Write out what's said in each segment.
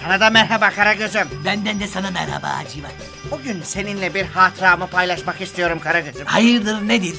Sana da merhaba Karagöz'üm. Benden de sana merhaba Hacivat. Bugün seninle bir hatıramı paylaşmak istiyorum Karagöz'üm. Hayırdır nedir?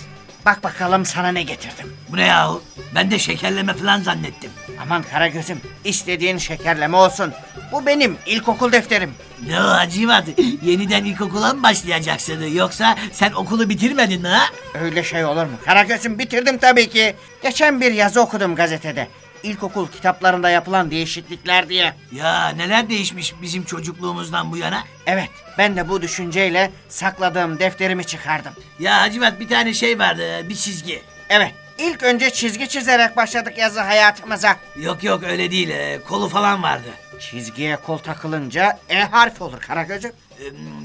Bak bakalım sana ne getirdim. Bu ne yahu? Ben de şekerleme falan zannettim. Aman Karagöz'üm istediğin şekerleme olsun. Bu benim ilkokul defterim. Ne o Hacivat? Yeniden ilkokula mı başlayacaksın? Yoksa sen okulu bitirmedin mi ha? Öyle şey olur mu? Karagöz'üm bitirdim tabii ki. Geçen bir yazı okudum gazetede. İlkokul kitaplarında yapılan değişiklikler diye. Ya neler değişmiş bizim çocukluğumuzdan bu yana? Evet, ben de bu düşünceyle sakladığım defterimi çıkardım. Ya Hacivat bir tane şey vardı bir çizgi. Evet, ilk önce çizgi çizerek başladık yazı hayatımıza. Yok yok öyle değil e, kolu falan vardı. Çizgiye kol takılınca E harfi olur Karagöz'üm.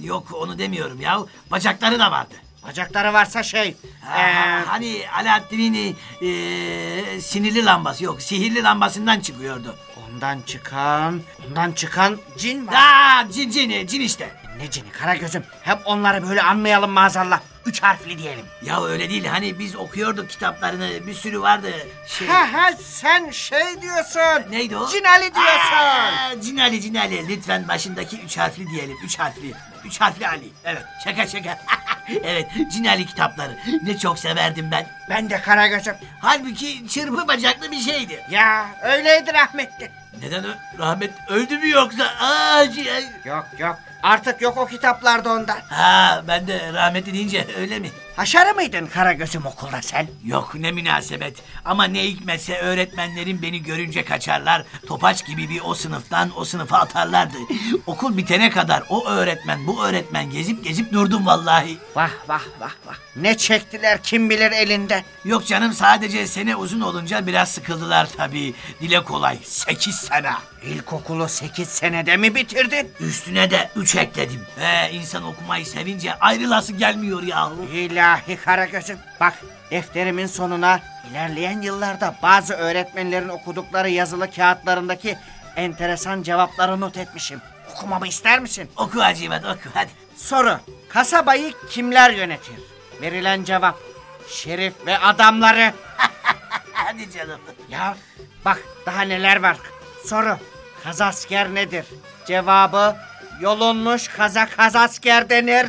Yok onu demiyorum ya. Bacakları da vardı. Bacakları varsa şey... Ha, ee, hani Alaaddin'in e, sinirli lambası yok sihirli lambasından çıkıyordu. ondan çıkan, ondan çıkan cin var. Aa, cin cin cin işte. Ne cini Karagöz'üm? Hep onları böyle anmayalım maazallah. Üç harfli diyelim. Ya öyle değil hani biz okuyorduk kitaplarını bir sürü vardı. Şey, Ha ha sen şey diyorsun. neydi o? Cin Ali diyorsun. Aa, cin Ali cin Ali lütfen başındaki üç harfli diyelim üç harfli. Üç harfli Ali evet şaka şaka. evet cin Ali kitapları ne çok severdim ben. Ben de Karagöz'üm. Halbuki çırpı bacaklı bir şeydi. Ya öyleydi rahmetli. Neden ö- rahmet öldü mü yoksa? Aa, şey- Yok yok. Artık yok o kitaplarda ondan. Ha ben de rahmetli deyince öyle mi? Haşarı mıydın Karagöz'üm okulda sen? Yok ne münasebet. Ama ne hikmetse öğretmenlerin beni görünce kaçarlar. Topaç gibi bir o sınıftan o sınıfa atarlardı. Okul bitene kadar o öğretmen bu öğretmen gezip gezip durdum vallahi. Vah vah vah vah. Ne çektiler kim bilir elinden. Yok canım sadece sene uzun olunca biraz sıkıldılar tabii. Dile kolay. Sekiz sene. İlkokulu sekiz senede mi bitirdin? Üstüne de üç ekledim. Ve insan okumayı sevince ayrılası gelmiyor yahu. İlahi Karagöz'üm. Bak defterimin sonuna ilerleyen yıllarda bazı öğretmenlerin okudukları yazılı kağıtlarındaki enteresan cevapları not etmişim. Okumamı ister misin? Oku Hacivat oku hadi. Soru. Kasabayı kimler yönetir? Verilen cevap. Şerif ve adamları. Hadi canım. Ya bak daha neler var. Soru. Kazasker nedir? Cevabı yolunmuş kaza kazasker denir.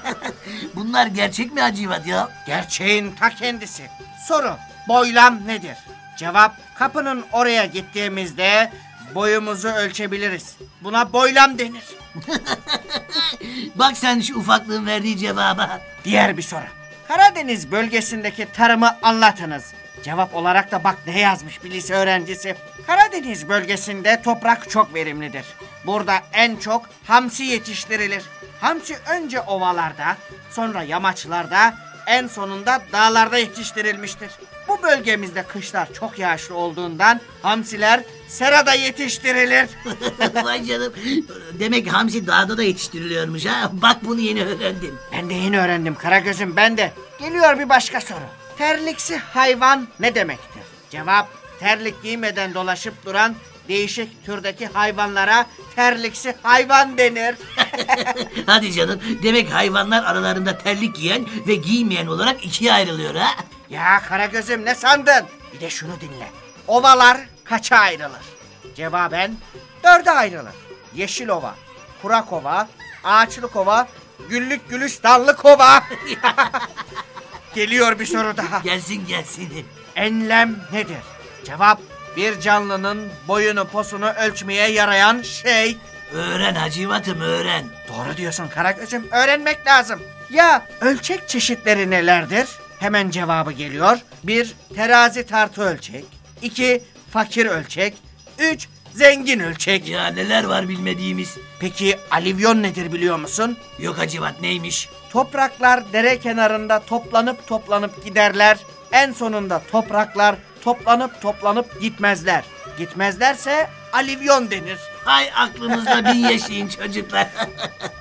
Bunlar gerçek mi Hacivat ya? Gerçeğin ta kendisi. Soru. Boylam nedir? Cevap kapının oraya gittiğimizde boyumuzu ölçebiliriz. Buna boylam denir. Bak sen şu ufaklığın verdiği cevaba. Diğer bir soru. Karadeniz bölgesindeki tarımı anlatınız. Cevap olarak da bak ne yazmış bir lise öğrencisi. Karadeniz bölgesinde toprak çok verimlidir. Burada en çok hamsi yetiştirilir. Hamsi önce ovalarda, sonra yamaçlarda, en sonunda dağlarda yetiştirilmiştir. Bu bölgemizde kışlar çok yağışlı olduğundan hamsiler serada yetiştirilir. Vay canım. Demek hamsi dağda da yetiştiriliyormuş ha. Bak bunu yeni öğrendim. Ben de yeni öğrendim Karagöz'üm ben de. Geliyor bir başka soru. Terliksi hayvan ne demektir? Cevap terlik giymeden dolaşıp duran değişik türdeki hayvanlara terliksi hayvan denir. Hadi canım. Demek hayvanlar aralarında terlik giyen ve giymeyen olarak ikiye ayrılıyor ha. ya Karagöz'üm ne sandın? Bir de şunu dinle. Ovalar kaça ayrılır? Cevaben dörde ayrılır. Yeşil ova, kurak ova, ağaçlık ova, güllük gülistanlık ova. Geliyor bir soru daha. Gelsin gelsin. Enlem nedir? Cevap bir canlının boyunu posunu ölçmeye yarayan şey. Öğren Hacivat'ım öğren. Doğru diyorsun Karagöz'üm. Öğrenmek lazım. Ya ölçek çeşitleri nelerdir? Hemen cevabı geliyor. 1. Terazi tartı ölçek. 2. Fakir ölçek. 3. Zengin ölçek. Ya neler var bilmediğimiz. Peki alivyon nedir biliyor musun? Yok Hacivat neymiş? Topraklar dere kenarında toplanıp toplanıp giderler. En sonunda topraklar toplanıp toplanıp gitmezler. Gitmezlerse alivyon denir. Hay aklınızda bin yaşayın çocuklar.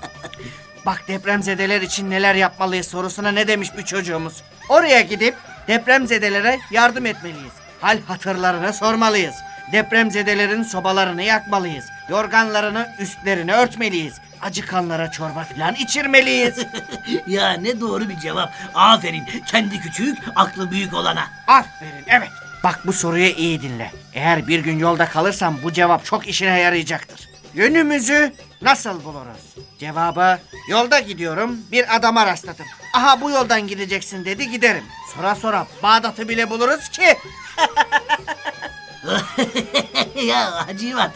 Bak depremzedeler için neler yapmalıyız sorusuna ne demiş bir çocuğumuz. Oraya gidip depremzedelere yardım etmeliyiz. Hal hatırlarını sormalıyız. Depremzedelerin sobalarını yakmalıyız. Yorganlarını üstlerini örtmeliyiz. Acıkanlara çorba filan içirmeliyiz. ya ne doğru bir cevap. Aferin. Kendi küçük, aklı büyük olana. Aferin evet. Bak bu soruyu iyi dinle. Eğer bir gün yolda kalırsam bu cevap çok işine yarayacaktır. Yönümüzü nasıl buluruz? Cevabı yolda gidiyorum bir adama rastladım. Aha bu yoldan gideceksin dedi giderim. Sonra sonra Bağdat'ı bile buluruz ki. ya Hacivat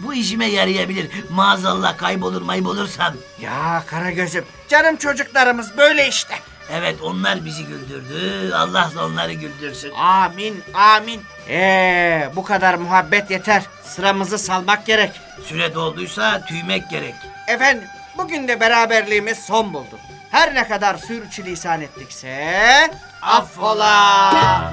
bu işime yarayabilir. Maazallah kaybolur maybolursan. Ya Karagöz'üm canım çocuklarımız böyle işte. Evet onlar bizi güldürdü. Allah da onları güldürsün. Amin amin. Ee, bu kadar muhabbet yeter. Sıramızı salmak gerek. Süre dolduysa tüymek gerek. Efendim bugün de beraberliğimiz son buldu. Her ne kadar sürçülisan ettikse affola.